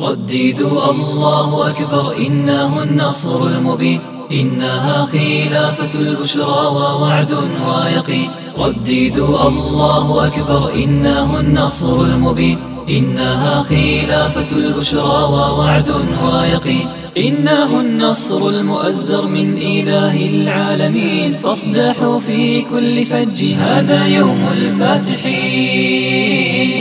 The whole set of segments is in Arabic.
رددوا الله أكبر إنه النصر المبين. إنها خلافة البشرى ووعد ويقين. رددوا الله أكبر إنه النصر المبين. إنها خلافة البشرى ووعد ويقين. إنه النصر المؤزر من إله العالمين. فاصدحوا في كل فج هذا يوم الفاتحين.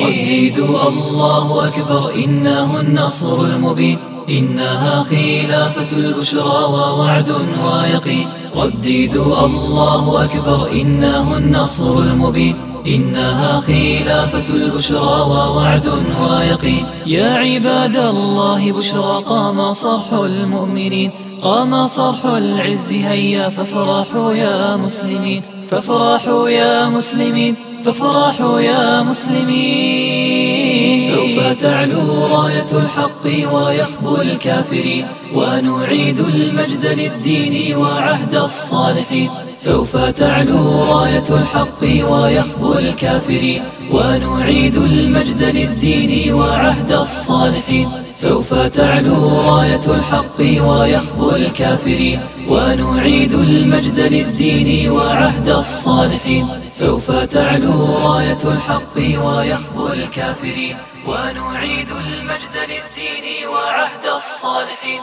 رددوا الله أكبر إنه النصر المبين. إنها خلافة البشرى ووعد ويقين. رددوا الله أكبر إنه النصر المبين. إنها خلافة البشرى ووعد ويقين. يا عباد الله بشرى قام صرح المؤمنين. قام صرح العز هيا فافرحوا يا مسلمين. فافرحوا يا مسلمين فافرحوا يا مسلمين. سوف تعلو راية الحق ويخبو الكافرين. ونعيد المجد للدين وعهد الصالحين. سوف تعلو راية الحق ويخبو الكافرين ونعيد المجد للدين وعهد الصالحين سوف تعلو راية الحق ويخبو الكافرين ونعيد المجد للدين وعهد الصالحين سوف تعلو راية الحق ويخبو الكافرين ونعيد المجد للدين وعهد الصالحين